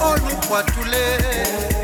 only what to live.